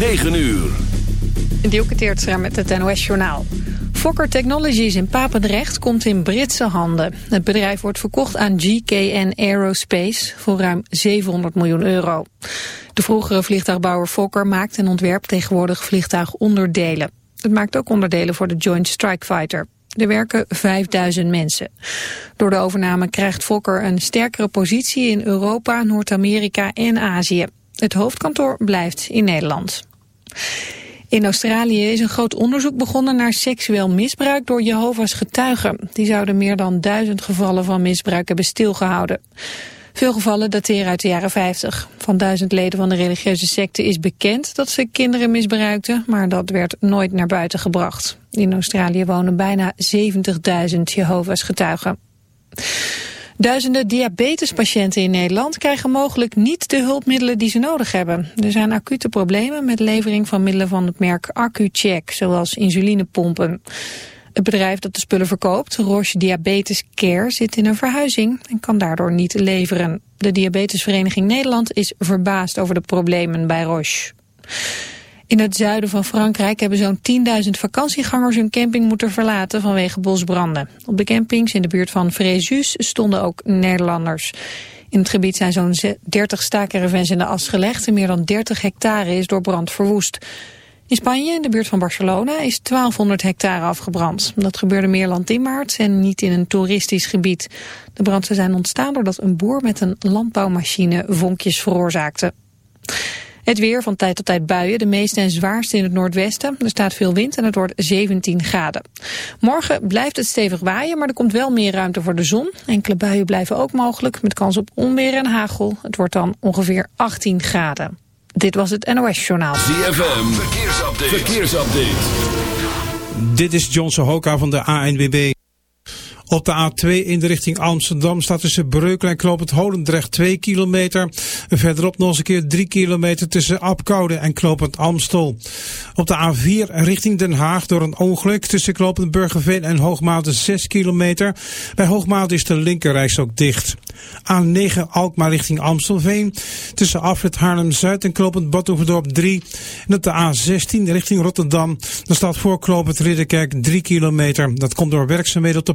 9 uur. Dielke Teertstra met het NOS-journaal. Fokker Technologies in Papendrecht komt in Britse handen. Het bedrijf wordt verkocht aan GKN Aerospace voor ruim 700 miljoen euro. De vroegere vliegtuigbouwer Fokker maakt en ontwerpt tegenwoordig vliegtuigonderdelen. Het maakt ook onderdelen voor de Joint Strike Fighter. Er werken 5000 mensen. Door de overname krijgt Fokker een sterkere positie in Europa, Noord-Amerika en Azië. Het hoofdkantoor blijft in Nederland. In Australië is een groot onderzoek begonnen naar seksueel misbruik door Jehovah's getuigen. Die zouden meer dan duizend gevallen van misbruik hebben stilgehouden. Veel gevallen dateren uit de jaren 50. Van duizend leden van de religieuze secte is bekend dat ze kinderen misbruikten, maar dat werd nooit naar buiten gebracht. In Australië wonen bijna 70.000 Jehovah's getuigen. Duizenden diabetespatiënten in Nederland krijgen mogelijk niet de hulpmiddelen die ze nodig hebben. Er zijn acute problemen met levering van middelen van het merk AccuCheck, zoals insulinepompen. Het bedrijf dat de spullen verkoopt, Roche Diabetes Care, zit in een verhuizing en kan daardoor niet leveren. De Diabetesvereniging Nederland is verbaasd over de problemen bij Roche. In het zuiden van Frankrijk hebben zo'n 10.000 vakantiegangers hun camping moeten verlaten vanwege bosbranden. Op de campings in de buurt van Fréjus stonden ook Nederlanders. In het gebied zijn zo'n 30 staakcaravans in de as gelegd en meer dan 30 hectare is door brand verwoest. In Spanje, in de buurt van Barcelona, is 1200 hectare afgebrand. Dat gebeurde meer landinwaarts en niet in een toeristisch gebied. De branden zijn ontstaan doordat een boer met een landbouwmachine vonkjes veroorzaakte. Het weer van tijd tot tijd buien, de meeste en zwaarste in het noordwesten. Er staat veel wind en het wordt 17 graden. Morgen blijft het stevig waaien, maar er komt wel meer ruimte voor de zon. Enkele buien blijven ook mogelijk, met kans op onweer en hagel. Het wordt dan ongeveer 18 graden. Dit was het NOS Journaal. ZFM, verkeersupdate. verkeersupdate. Dit is John Sohoka van de ANWB. Op de A2 in de richting Amsterdam staat tussen Breukelen en Holendrecht 2 kilometer. Verderop nog eens een keer 3 kilometer tussen Apkoude en Knopend Amstel. Op de A4 richting Den Haag door een ongeluk tussen Knopend Burgerveen en Hoogmaalde 6 kilometer. Bij Hoogmaalde is de linkerreis ook dicht. A9 Alkmaar richting Amstelveen. Tussen Afrit Haarlem-Zuid en Knopend Badhoevedorp 3. En op de A16 richting Rotterdam. Dan staat voor Knopend Ridderkerk 3 kilometer. Dat komt door werkzaamheden op de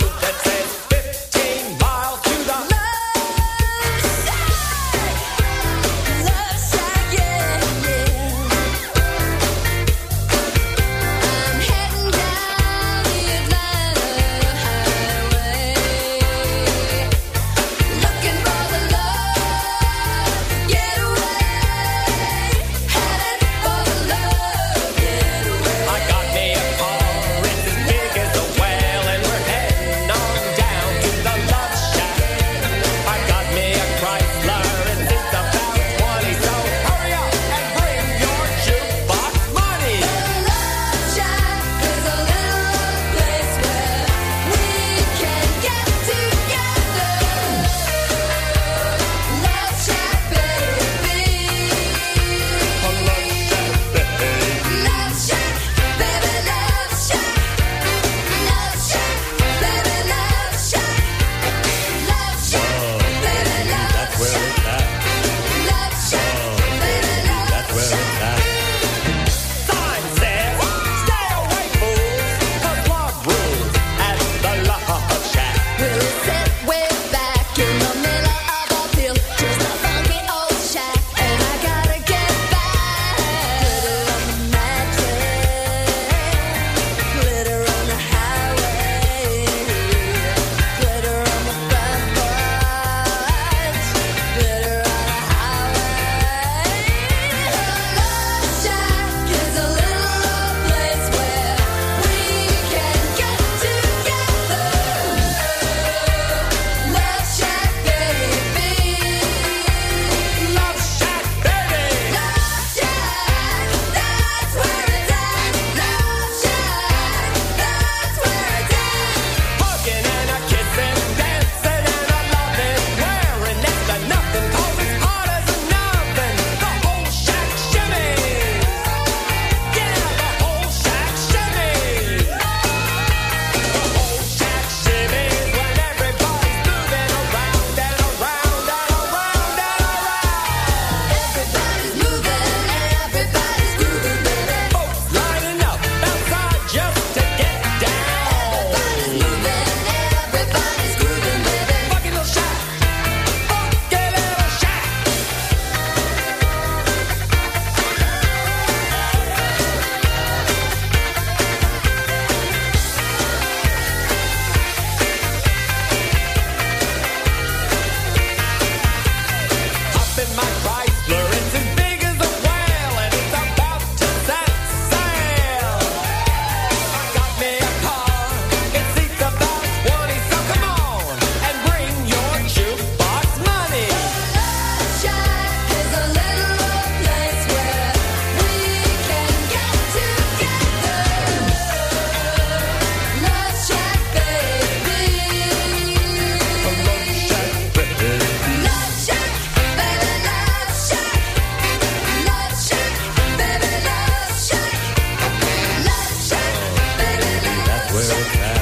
I'll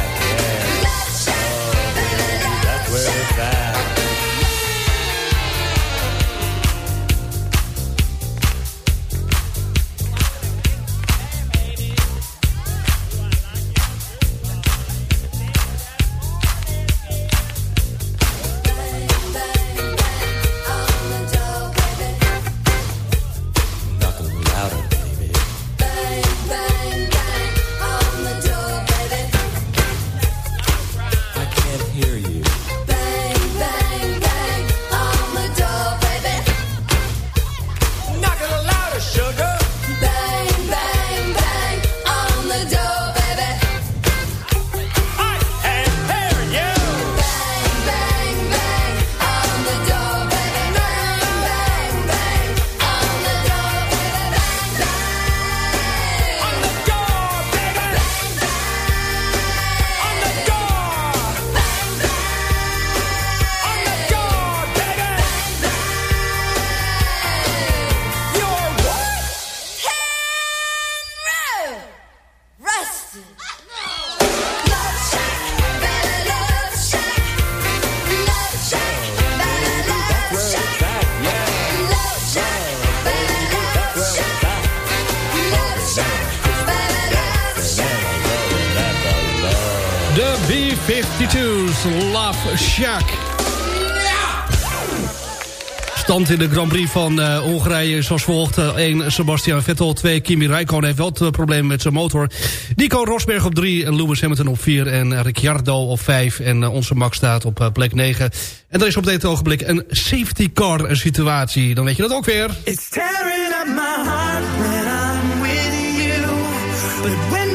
Stand in de Grand Prix van uh, Hongarije zoals volgt. 1 uh, Sebastian Vettel, 2 Kimi Räikkönen heeft wel het probleem met zijn motor. Nico Rosberg op 3, Lewis Hamilton op 4 en Ricciardo op 5. En uh, onze Max staat op uh, plek 9. En er is op dit ogenblik een safety car situatie. Dan weet je dat ook weer. It's tearing up my heart when I'm with you. But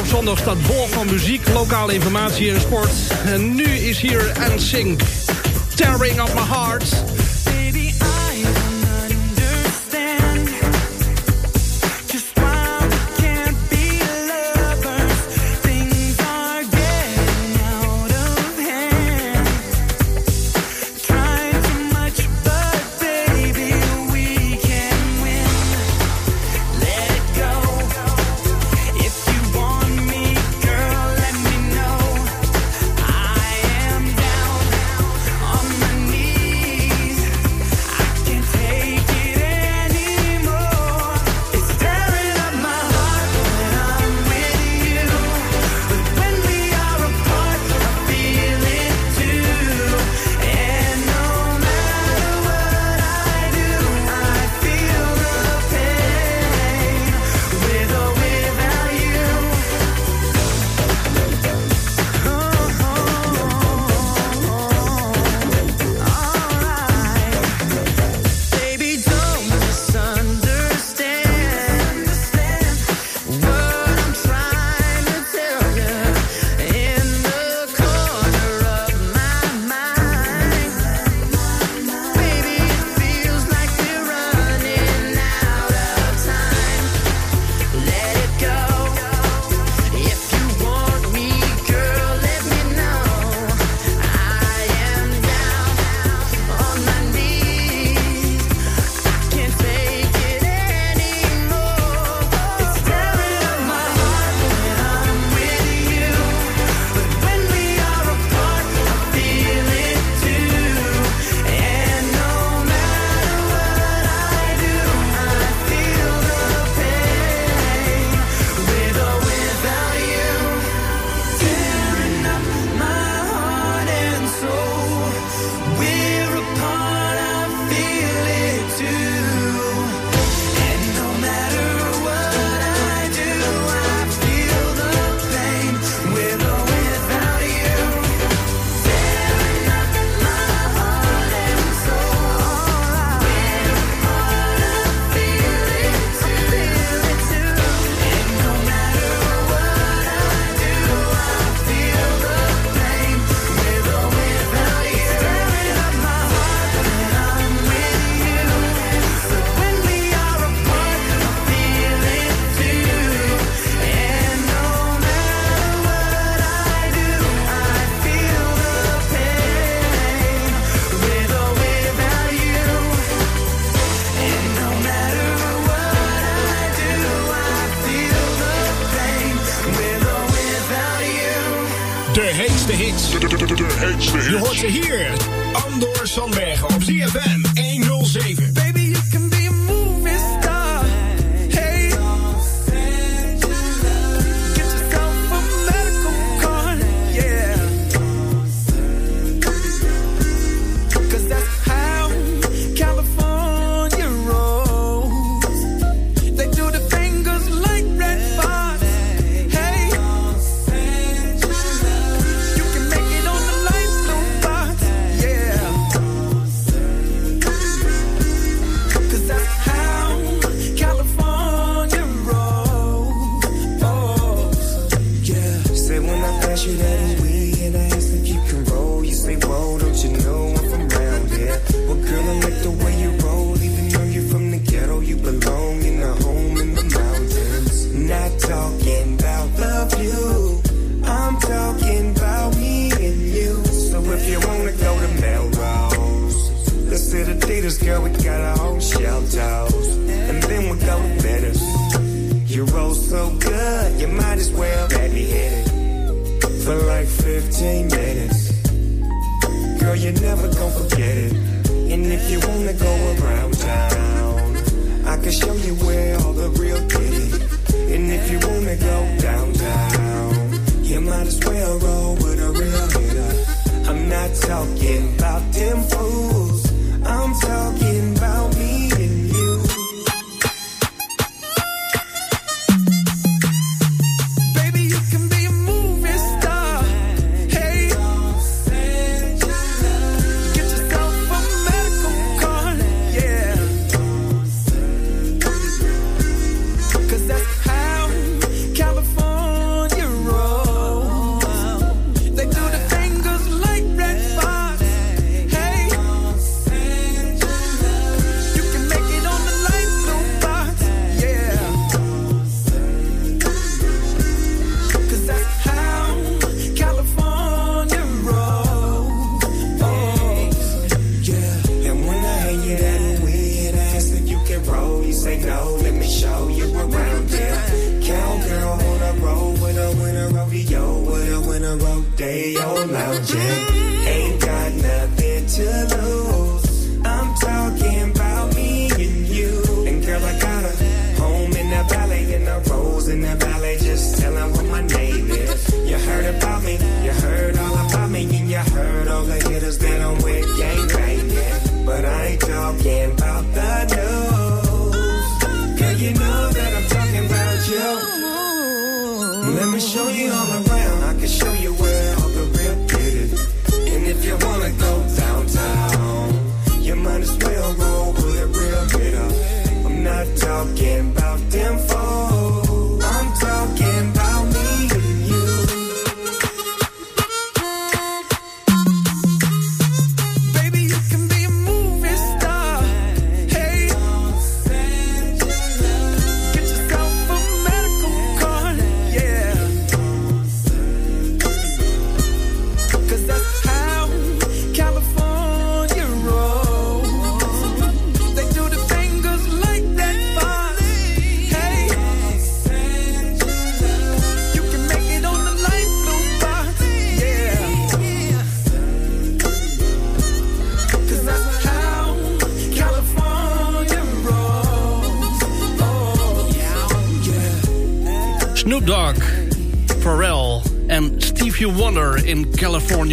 op Zondag staat bol van muziek, lokale informatie en sport. En nu is hier NSYNC. Tearing up my heart.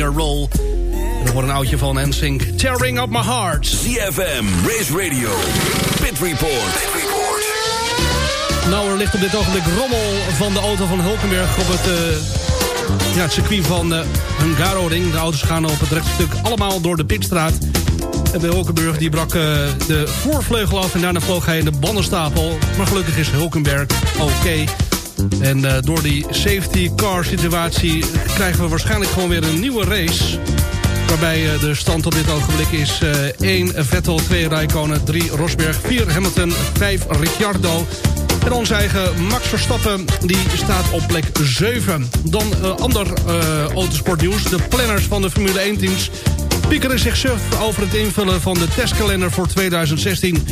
Another Roll. En er wordt een oudje van NSYNC. Tearing Up My Heart. CFM, Race Radio, Pit Report. Pit Report. Nou, er ligt op dit ogenblik rommel van de auto van Hulkenberg op het... Eh, ja, circuit van eh, Hungaro Hungaroring. De auto's gaan op het rechtstuk allemaal door de pitstraat. En bij Hulkenberg die brak eh, de voorvleugel af en daarna vloog hij in de bandenstapel. Maar gelukkig is Hulkenberg oké. En eh, door die safety car situatie krijgen we waarschijnlijk gewoon weer een nieuwe race. Waarbij eh, de stand op dit ogenblik is eh, 1 Vettel, 2 Raikkonen, 3 Rosberg, 4 Hamilton, 5 Ricciardo. En onze eigen Max Verstappen die staat op plek 7. Dan ander autosportnieuws. De planners van de Formule 1 teams piekeren zich suf over het invullen van de testkalender voor 2016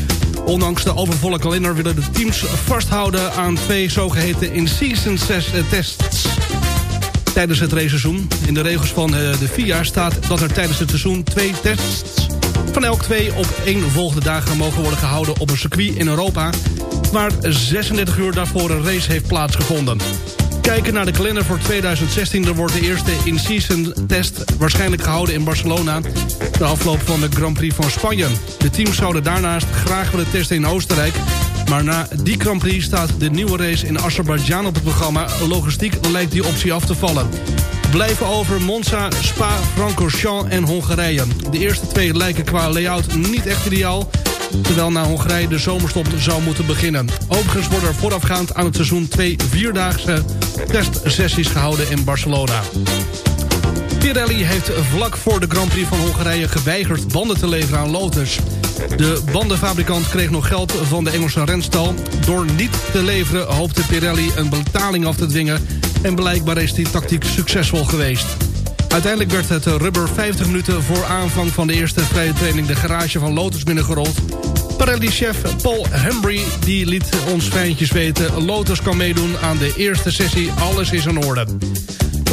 Ondanks de overvolle kalender willen de teams vasthouden aan twee zogeheten in-season eh, tests tijdens het raceseizoen. In de regels van eh, de FIA staat dat er tijdens het seizoen twee tests van elk twee op één volgende dagen mogen worden gehouden op een circuit in Europa waar 36 uur daarvoor een race heeft plaatsgevonden. Kijken naar de kalender voor 2016... er wordt de eerste in-season test waarschijnlijk gehouden in Barcelona... de afloop van de Grand Prix van Spanje. De teams zouden daarnaast graag willen testen in Oostenrijk... maar na die Grand Prix staat de nieuwe race in Azerbeidzjan op het programma. Logistiek lijkt die optie af te vallen blijven over Monza, Spa, Francorchamps en Hongarije. De eerste twee lijken qua layout niet echt ideaal... terwijl na Hongarije de zomerstop zou moeten beginnen. Overigens worden er voorafgaand aan het seizoen twee vierdaagse testsessies gehouden in Barcelona. Pirelli heeft vlak voor de Grand Prix van Hongarije geweigerd banden te leveren aan Lotus. De bandenfabrikant kreeg nog geld van de Engelse renstal. Door niet te leveren hoopte Pirelli een betaling af te dwingen... en blijkbaar is die tactiek succesvol geweest. Uiteindelijk werd het rubber 50 minuten voor aanvang van de eerste vrije training... de garage van Lotus binnengerold. Pirelli-chef Paul Hembry die liet ons fijntjes weten... Lotus kan meedoen aan de eerste sessie, alles is in orde.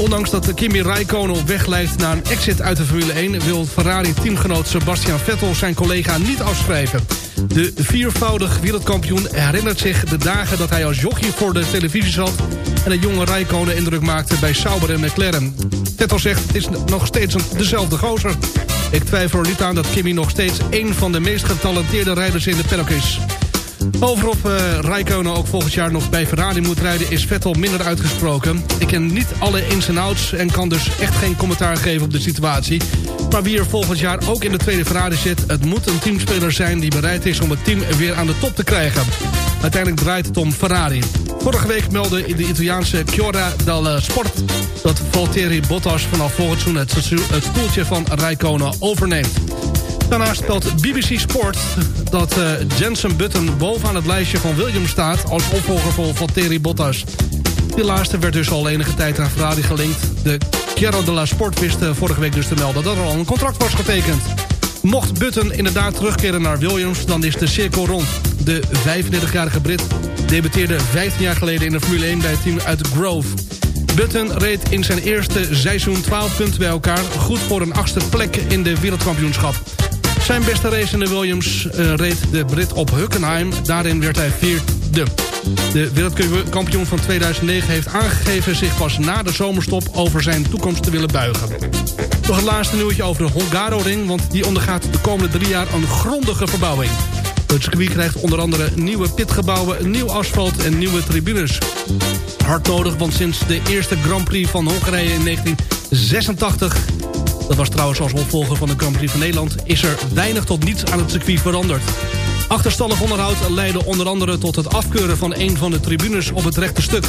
Ondanks dat Kimi Raikkonen op weg lijkt naar een exit uit de Formule 1... wil Ferrari-teamgenoot Sebastian Vettel zijn collega niet afschrijven. De viervoudig wereldkampioen herinnert zich de dagen dat hij als jockey voor de televisie zat... en het jonge Raikkonen indruk maakte bij Sauber en McLaren. Vettel zegt, het is nog steeds dezelfde gozer. Ik twijfel er niet aan dat Kimi nog steeds een van de meest getalenteerde rijders in de paddock is. Over of uh, Rijkonen ook volgend jaar nog bij Ferrari moet rijden... is Vettel minder uitgesproken. Ik ken niet alle ins en outs en kan dus echt geen commentaar geven op de situatie. Maar wie er volgend jaar ook in de tweede Ferrari zit... het moet een teamspeler zijn die bereid is om het team weer aan de top te krijgen. Uiteindelijk draait het om Ferrari. Vorige week meldde de Italiaanse Chiora del Sport... dat Valtteri Bottas vanaf volgend seizoen het, stoeltje van Rijkonen overneemt. Daarnaast spelt BBC Sport dat uh, Jensen Button bovenaan het lijstje van Williams staat... als opvolger van Valtteri Bottas. Die laatste werd dus al enige tijd aan Ferrari gelinkt. De Chiara de la Sport wist uh, vorige week dus te melden dat er al een contract was getekend. Mocht Button inderdaad terugkeren naar Williams, dan is de cirkel rond. De 35-jarige Brit debuteerde 15 jaar geleden in de Formule 1 bij het team uit Grove. Button reed in zijn eerste seizoen 12 punten bij elkaar... goed voor een achtste plek in de wereldkampioenschap. Zijn beste race in de Williams uh, reed de Brit op Hockenheim. Daarin werd hij vierde. De wereldkampioen van 2009 heeft aangegeven zich pas na de zomerstop over zijn toekomst te willen buigen. Nog het laatste nieuwtje over de Hungaroring, want die ondergaat de komende drie jaar een grondige verbouwing. Het circuit krijgt onder andere nieuwe pitgebouwen, nieuw asfalt en nieuwe tribunes. Hard nodig, want sinds de eerste Grand Prix van Hongarije in 1986 dat was trouwens als opvolger van de Grand Prix van Nederland... is er weinig tot niets aan het circuit veranderd. Achterstallig onderhoud leidde onder andere tot het afkeuren van een van de tribunes op het rechte stuk.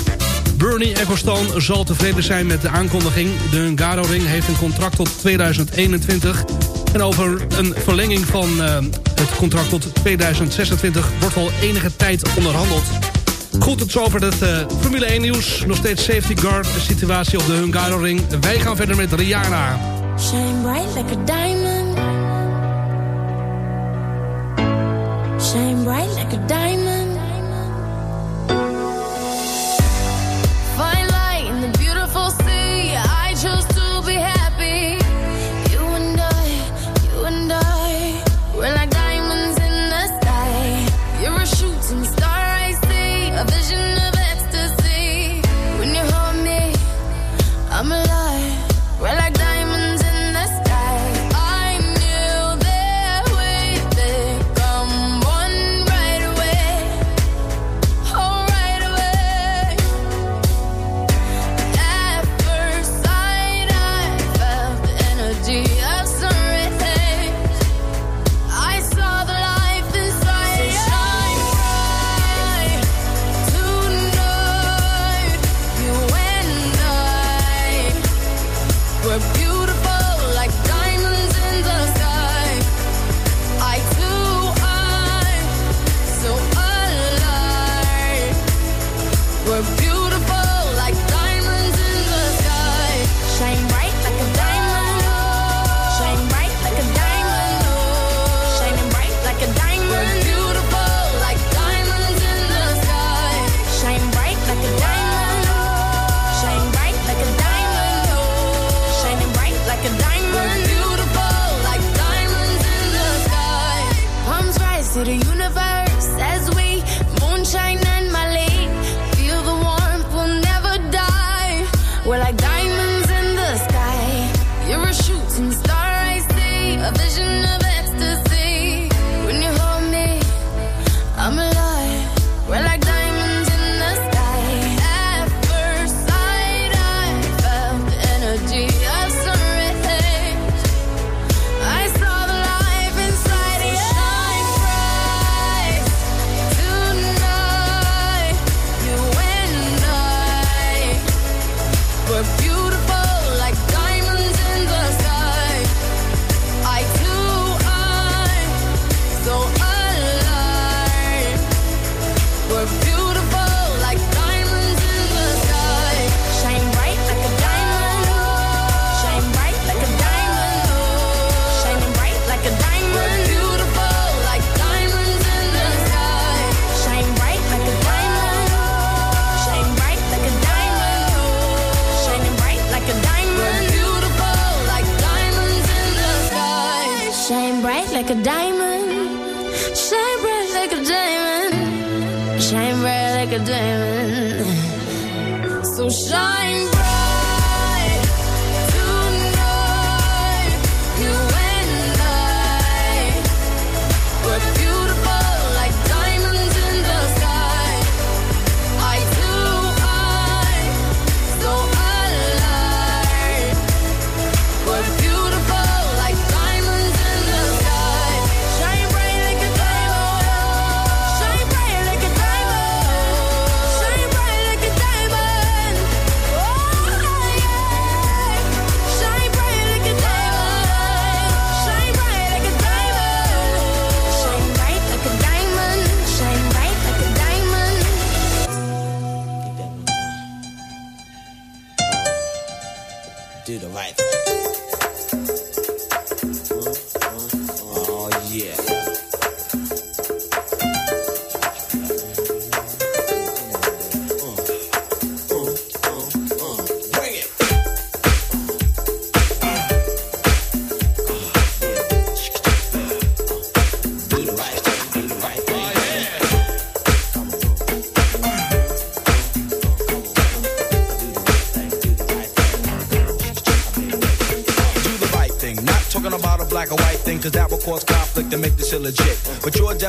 Bernie Ecclestone zal tevreden zijn met de aankondiging. De Hungaro-ring heeft een contract tot 2021. En over een verlenging van uh, het contract tot 2026 wordt al enige tijd onderhandeld. Goed, tot zover het uh, Formule 1 nieuws. Nog steeds safety guard situatie op de Hungaro-ring. Wij gaan verder met Rihanna. Shine bright like a diamond. Shine bright like a diamond.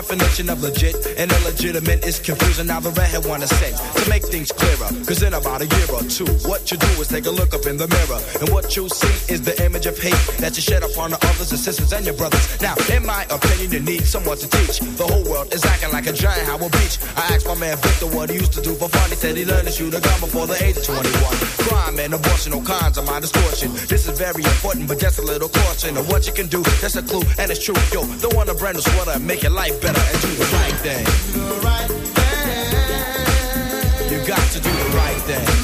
Definition of legit and illegitimate is confusing. Now the redhead wanna say, to make things clearer, cause in about a year or two, what you do is take a look up in the mirror. And what you see is the image of hate that you shed upon the others sisters and your brothers. Now, in my opinion, you need someone to teach. The whole world is acting like a giant Howard Beach. I asked my man Victor what he used to do for He learned to shoot a gun before the age of 21. Crime and abortion, all kinds of mind distortion. This is very important, but just a little caution of what you can do. That's a clue, and it's true. Yo, don't want a brand new sweater make your life better and do the right thing. You got to do the right thing.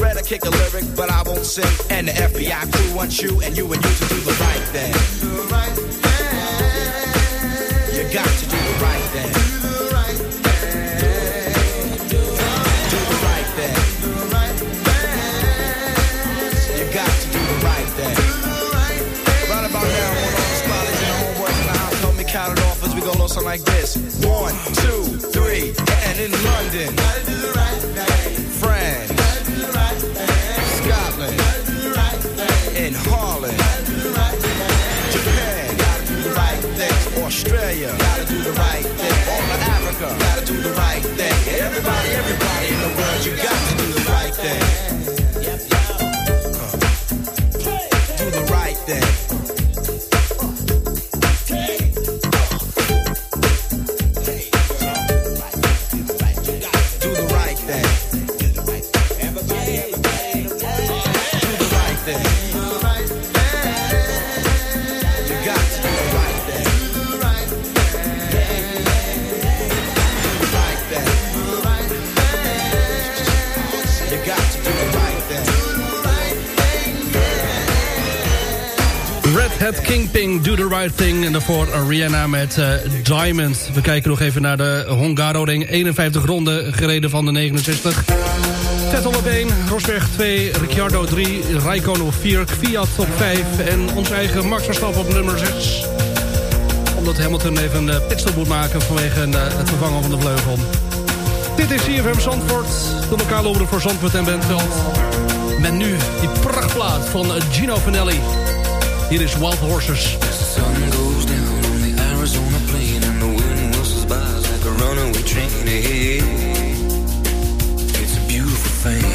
red I kick a lyric, but I won't sing. And the FBI crew wants you and you and you to do the right thing. You got to do the right thing. Do the right thing. You got to do the right thing. Right about now, of the the the house help me count it off as we go low something like this. One, two, three, and in London. France. Australia. Gotta do the right thing. All of Africa. Gotta do the right thing. Everybody, everybody in the world, you got to do the right thing. Uh, Do the right thing. Red Hat Kingpin, Do The Right Thing. En daarvoor Rihanna met uh, Diamonds. We kijken nog even naar de Hongaro-ring. 51 ronden gereden van de 69. Vettel op 1, Rosberg 2, Ricciardo 3, Raikkonen 4, Fiat op 5... en onze eigen Max Verstappen op nummer 6. Omdat Hamilton even een eh, pitstop moet maken vanwege eh, het vervangen van de vleugel. Dit is CFM Zandvoort, de lokale omroep voor Zandvoort en Bentveld. Met nu die prachtplaat van Gino Vanelli. Hier is Wild Horses. The sun goes down on the Arizona plain and the wind whistles by like a runaway train. Hey, it's a beautiful thing.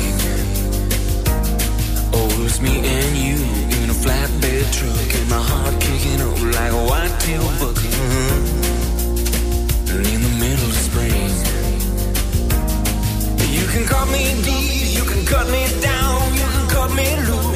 Oh, it's me and you in a flatbed truck and my heart kicking up like a white-tail buck. And in the middle of spring, can cut me deep, you can cut me down, you can cut me loose.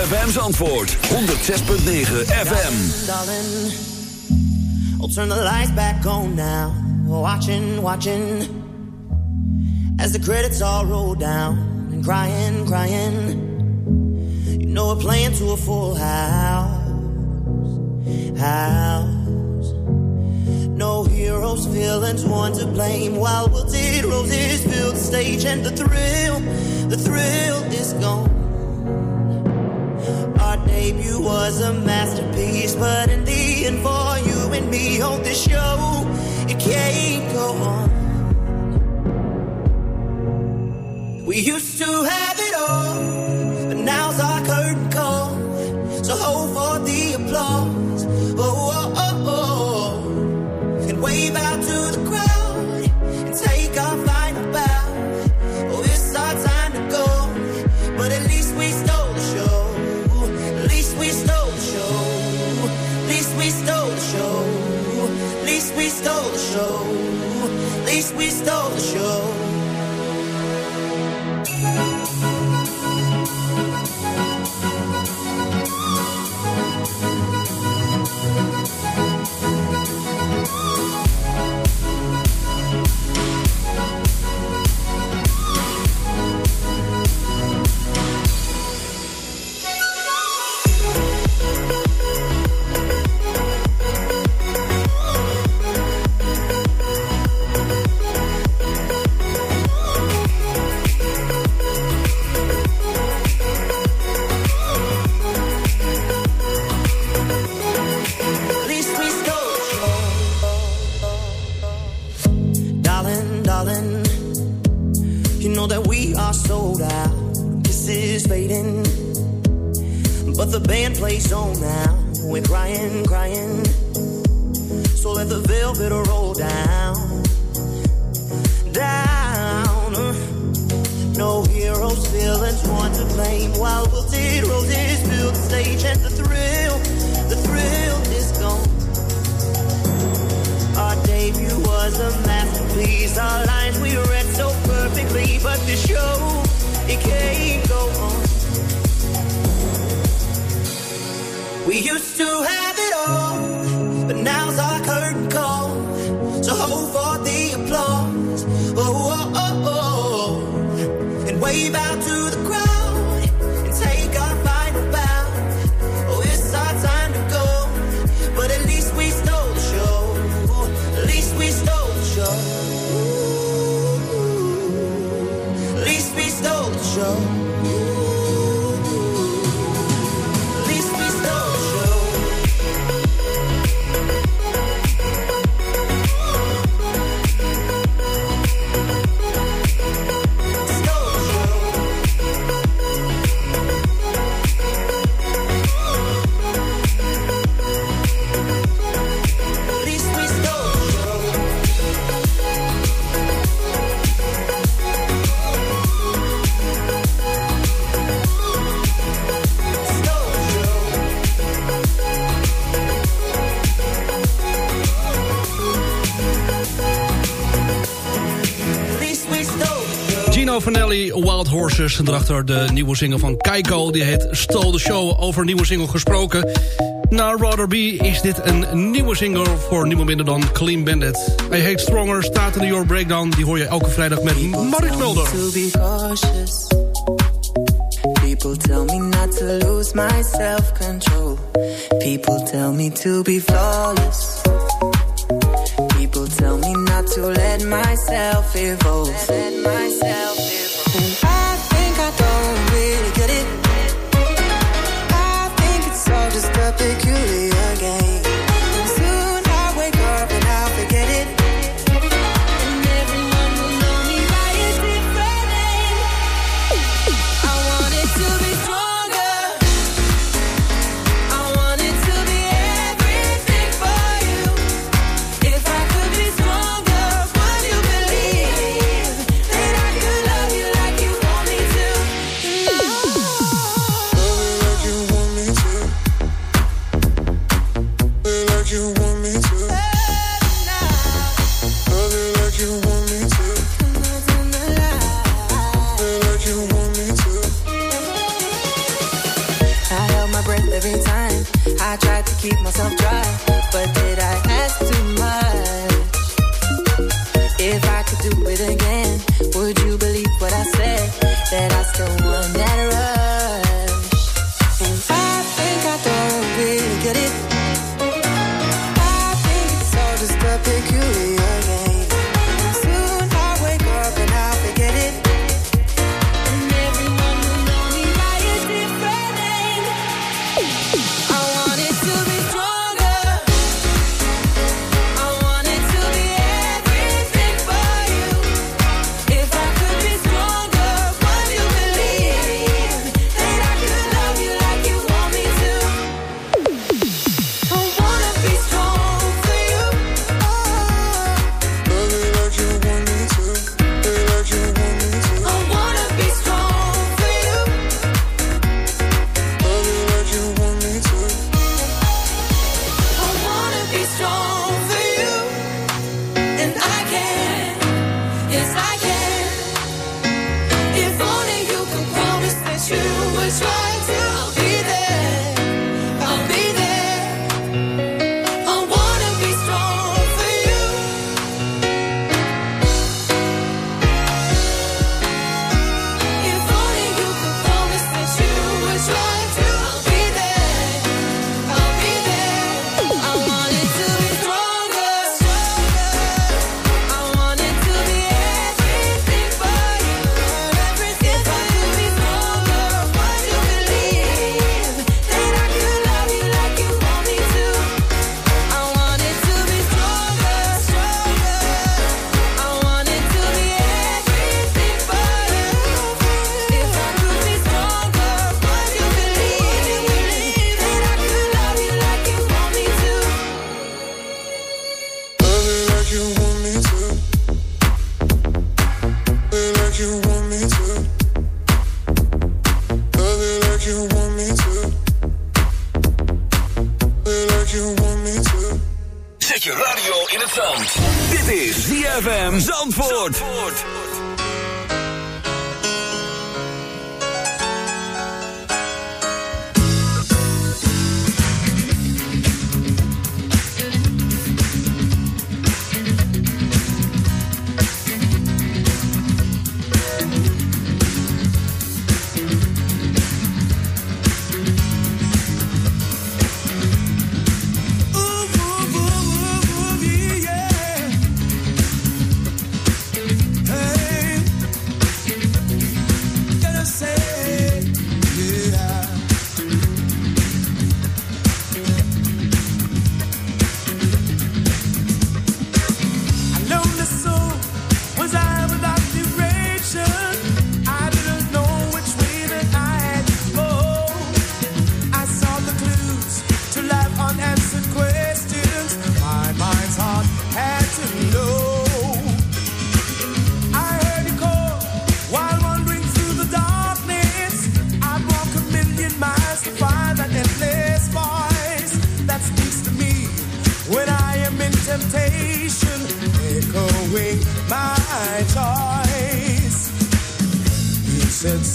ZFM's antwoord 106.9 FM. Darling, I'll turn the lights back on now. Watching, watching. As the credits all roll down and crying, crying. You know we're playing to a full house. House. No heroes, villains, one to blame. While wilted roses fill the stage and the thrill, the thrill is gone you was a masterpiece, but in the end, for you and me, on this show, it can't go on. Wild Horses. En daarachter de nieuwe single van Keiko. Die heet Stole the Show. Over nieuwe single gesproken. Na Rather is dit een nieuwe single voor niemand minder dan Clean Bandit. Hij heet Stronger, staat in de Your Breakdown. Die hoor je elke vrijdag met Mark Mulder. People tell me not to lose my self-control. People tell me to be flawless. People tell me not to let myself evolve.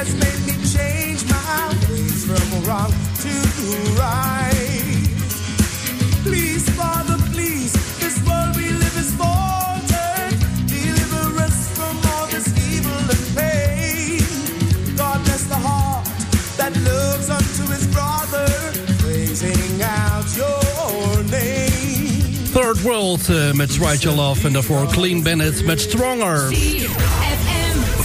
Has made me change my ways from wrong to right. Please, Father, please, this world we live is faltered. Deliver us from all this evil and pain. God bless the heart that loves unto his brother, praising out your name. Third World eh, met Right Your Love. En daarvoor Clean Bennett met Stronger.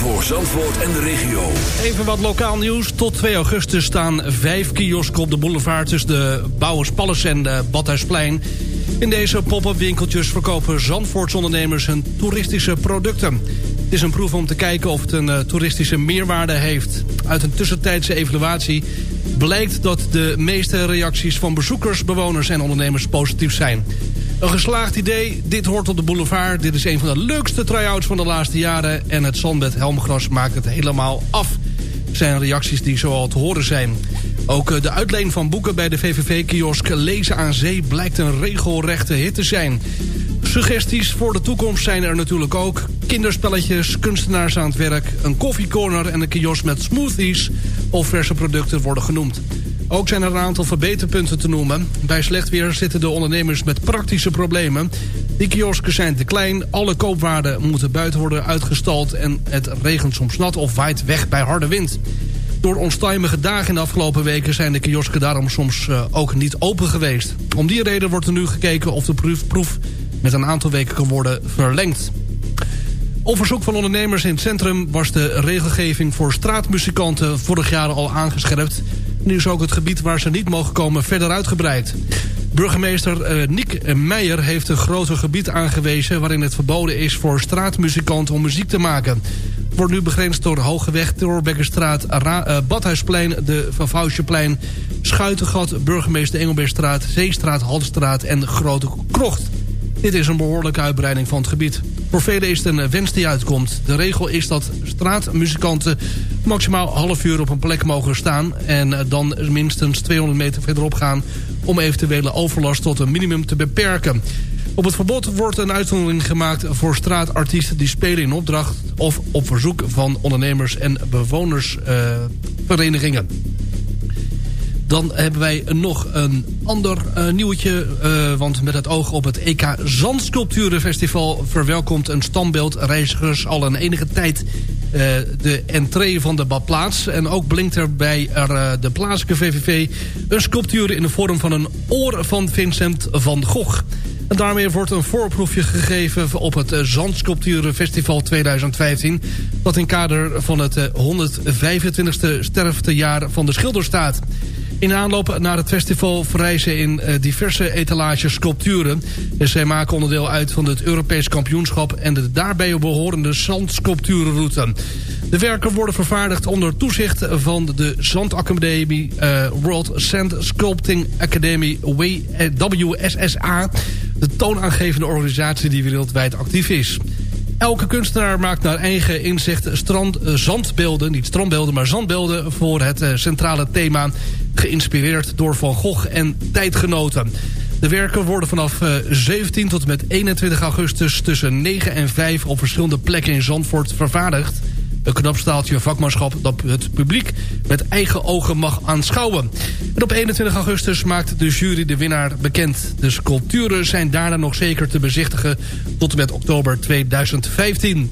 Voor Zandvoort en de regio. Even wat lokaal nieuws. Tot 2 augustus staan vijf kiosken op de boulevard... tussen de Bouwers en de Badhuisplein. In deze pop-up winkeltjes verkopen Zandvoorts ondernemers... hun toeristische producten. Het is een proef om te kijken of het een eh, toeristische meerwaarde heeft. Uit een tussentijdse evaluatie blijkt dat de meeste reacties... van bezoekers, bewoners en ondernemers positief zijn. Een geslaagd idee, dit hoort op de boulevard. Dit is een van de leukste try-outs van de laatste jaren... en het zandbed Helmgras maakt het helemaal af. Zijn reacties die zoal te horen zijn. Ook eh, de uitleen van boeken bij de VVV-kiosk Lezen aan Zee... blijkt een regelrechte hit te zijn. Suggesties voor de toekomst zijn er natuurlijk ook. Kinderspelletjes, kunstenaars aan het werk... een koffiecorner en een kiosk met smoothies... of verse producten worden genoemd. Ook zijn er een aantal verbeterpunten te noemen. Bij slecht weer zitten de ondernemers met praktische problemen. Die kiosken zijn te klein, alle koopwaarden moeten buiten worden uitgestald... en het regent soms nat of waait weg bij harde wind. Door onstuimige dagen in de afgelopen weken zijn de kiosken daarom soms eh, ook niet open geweest. Om die reden wordt er nu gekeken of de proef, met een aantal weken kan worden verlengd. Op verzoek van ondernemers in het centrum was de regelgeving voor straatmuzikanten vorig jaar al aangescherpt. Nu is ook het gebied waar ze niet mogen komen verder uitgebreid. Burgemeester eh, Nick Meijer heeft een groter gebied aangewezen... waarin het verboden is voor straatmuzikanten om muziek te maken. Het wordt nu begrensd door Hogeweg, Torbekkerstraat, uh, Badhuisplein... de Van Schuitengat, Burgemeester Engelbertstraat... Zeestraat, Halstraat en Grote Krocht. Dit is een behoorlijke uitbreiding van het gebied. Voor velen is het een wens die uitkomt. De regel is dat straatmuzikanten maximaal half uur op een plek mogen staan... en dan minstens 200 meter verderop gaan... om eventuele overlast tot een minimum te beperken. Op het verbod wordt een uitzondering gemaakt voor straatartiesten... die spelen in opdracht of op verzoek van ondernemers en bewonersverenigingen. Dan hebben wij nog een ander uh, nieuwtje. Uh, want met het oog op het EK Zandsculpturenfestival... verwelkomt een standbeeld reizigers al een enige tijd... Uh, de entree van de badplaats. En ook blinkt er bij de plaatselijke VVV... een sculptuur in de vorm van een oor van Vincent van Gogh. En daarmee wordt een voorproefje gegeven op het Zandsculpturenfestival 2015... dat in kader van het 125e sterftejaar van de schilder staat. In aanloop naar het festival verrijzen in uh, diverse etalages sculpturen. En zij maken onderdeel uit van het Europees kampioenschap... en de daarbij behorende zandsculpturenroute. De werken worden vervaardigd onder toezicht van de Zandacademie... Uh, World Sand Sculpting Academy, WSSA... de toonaangevende organisatie die wereldwijd actief is. Elke kunstenaar maakt naar eigen inzicht strand, uh, zandbeelden, niet strandbeelden, maar zandbeelden voor het centrale thema, geïnspireerd door Van Gogh en tijdgenoten. De werken worden vanaf uh, 17 tot en met 21 augustus tussen 9 en 5 op verschillende plekken in Zandvoort vervaardigd. Een knap staaltje vakmanschap dat het publiek met eigen ogen mag aanschouwen. En op 21 augustus maakt de jury de winnaar bekend. De sculpturen zijn daarna nog zeker te bezichtigen tot en met oktober 2015.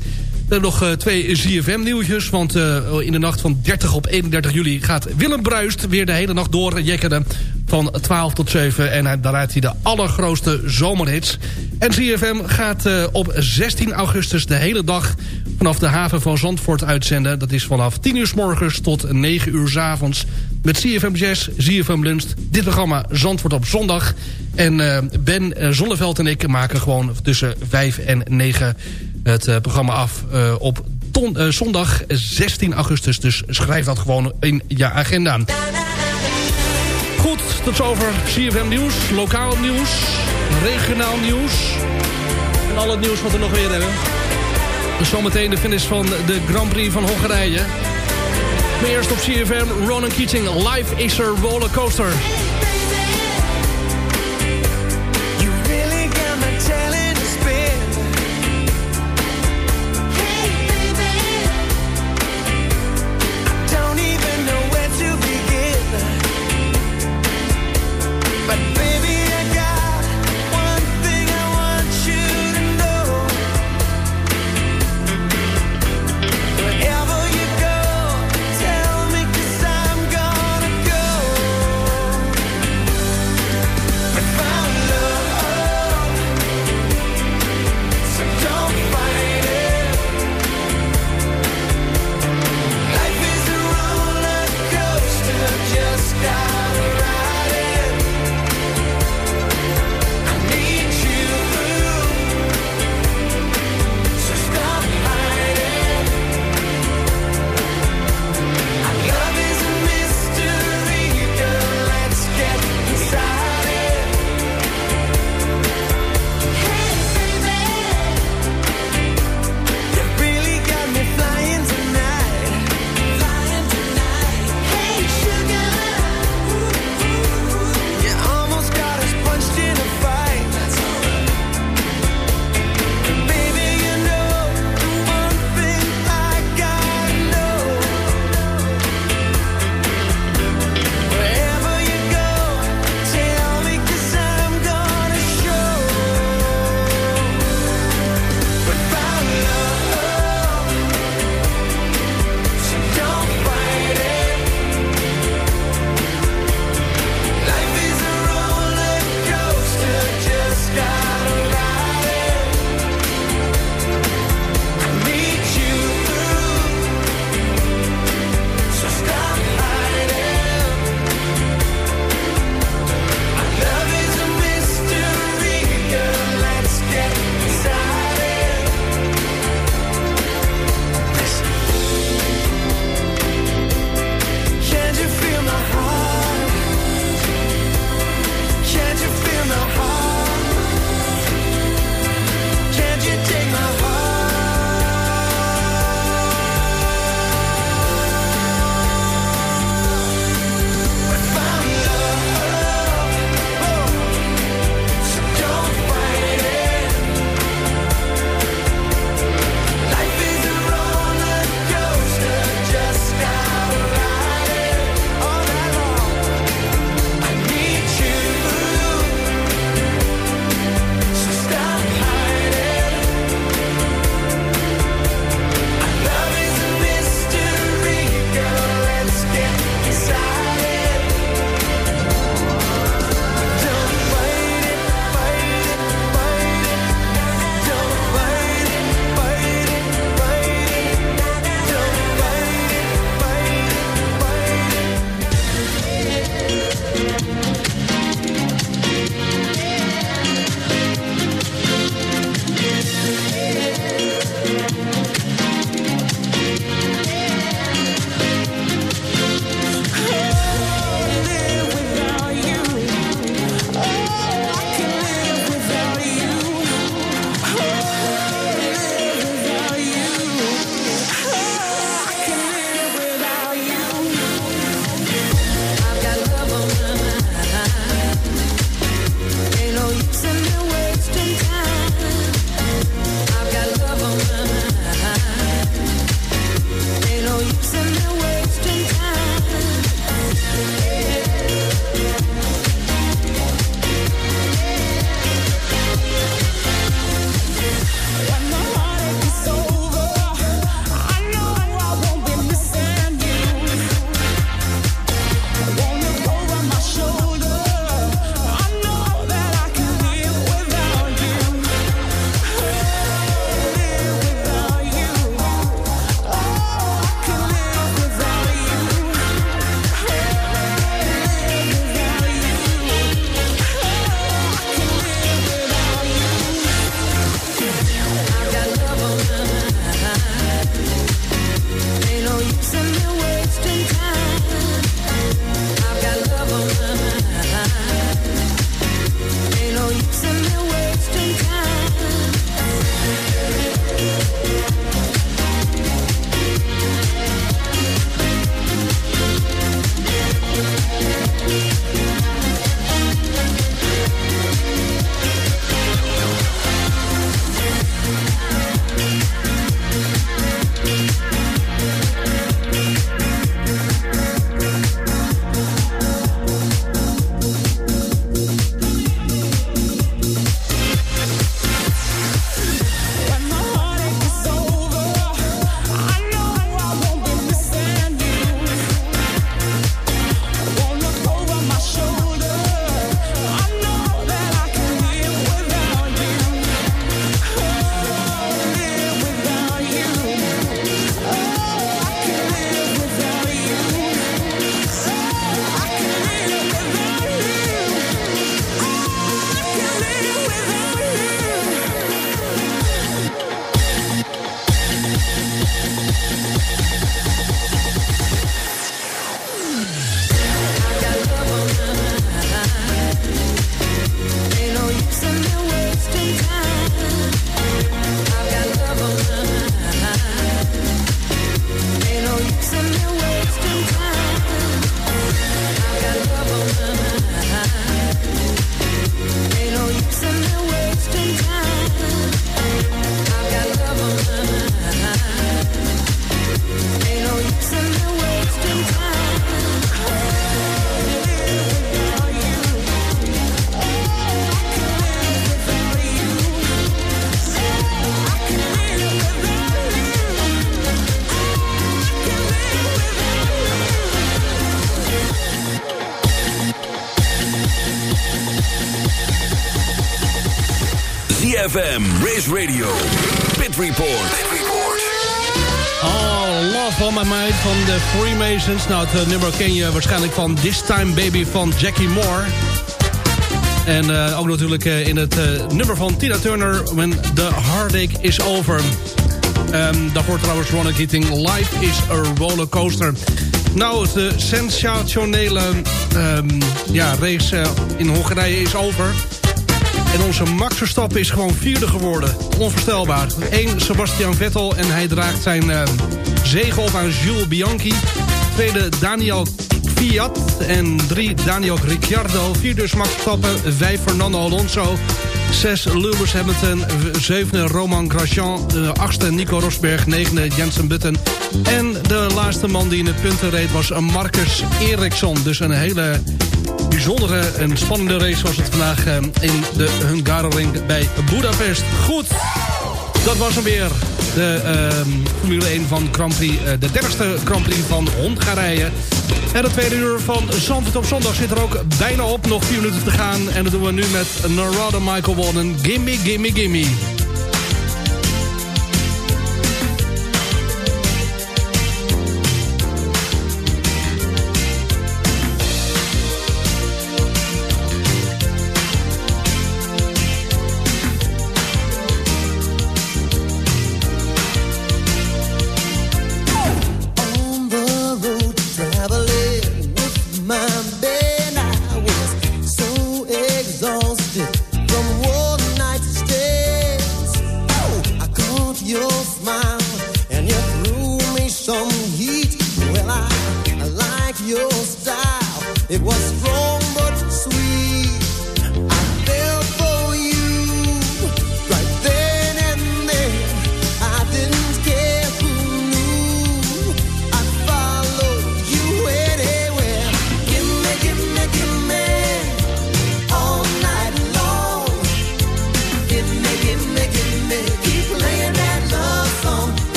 Er nog uh, twee ZFM-nieuwtjes, want uh, in de nacht van 30 op 31 juli gaat Willem Bruist weer de hele nacht door jekkeren van 12 tot 7. En daar hij de allergrootste zomerhits. En ZFM gaat op 16 augustus de hele dag vanaf de haven van Zandvoort uitzenden. Dat is vanaf 10 uur s morgens tot 9 uur s avonds. Met CFM Jazz, CFM Lunch, dit programma Zandvoort op zondag. En Ben Zonneveld en ik maken gewoon tussen 5 en 9 het uh, programma af op ton, zondag 16 augustus. Dus schrijf dat gewoon in je agenda. Goed, tot zover CFM Nieuws, lokaal nieuws, regionaal nieuws. En al het nieuws wat we nog weer hebben. Zometeen de finish van de Grand Prix van Hongarije. Maar eerst op CFM, Ronan Keating, Life is a Rollercoaster. ZFM, Report. Oh, Love on My Mind van de Freemasons. Nou, het eh, nummer ken je waarschijnlijk van This Time Baby van Jackie Moore. En eh, ook natuurlijk eh, in het nummer van Tina Turner... When the Heartache is Over. Ehm daarvoor trouwens Ronald Keating. Life is a rollercoaster. Nou, de sensationele ehm, ja, race in Hongarije is over. En onze Max Verstappen is gewoon vierde geworden. Onvoorstelbaar. Eén Sebastian Vettel en hij draagt zijn zege op aan Jules Bianchi. Tweede Daniel Fiat en drie Daniel Ricciardo. Vier dus Max Verstappen, vijf Fernando Alonso. Zes Lewis Hamilton, zevende Roman Grosjean, achtste Nico Rosberg, negende Jensen Button. En de laatste man die in de punten reed was Marcus Ericsson. Dus een hele bijzondere en spannende race was het vandaag eh, in de Hungaroring bij Budapest. Goed, dat was hem weer. De ehm, Formule 1 van Grand Prix, eh, de dertigste Grand Prix van Hongarije. En de tweede uur van Zandvoort op zondag zit er ook bijna op. Nog vier minuten te gaan. En dat doen we nu met Narada Michael Walden. Gimme, gimme, gimme.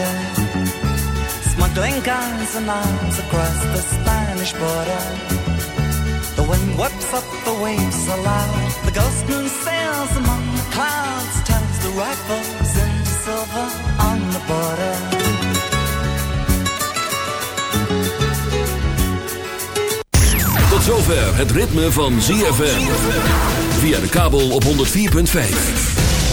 Water, smuggling guns and arms across the Spanish border. The wind whips up the waves aloud. The ghost moon sails among the clouds, turns the rifles into silver on the border. Tot zover het ritme van ZFM. Via de kabel op 104.5.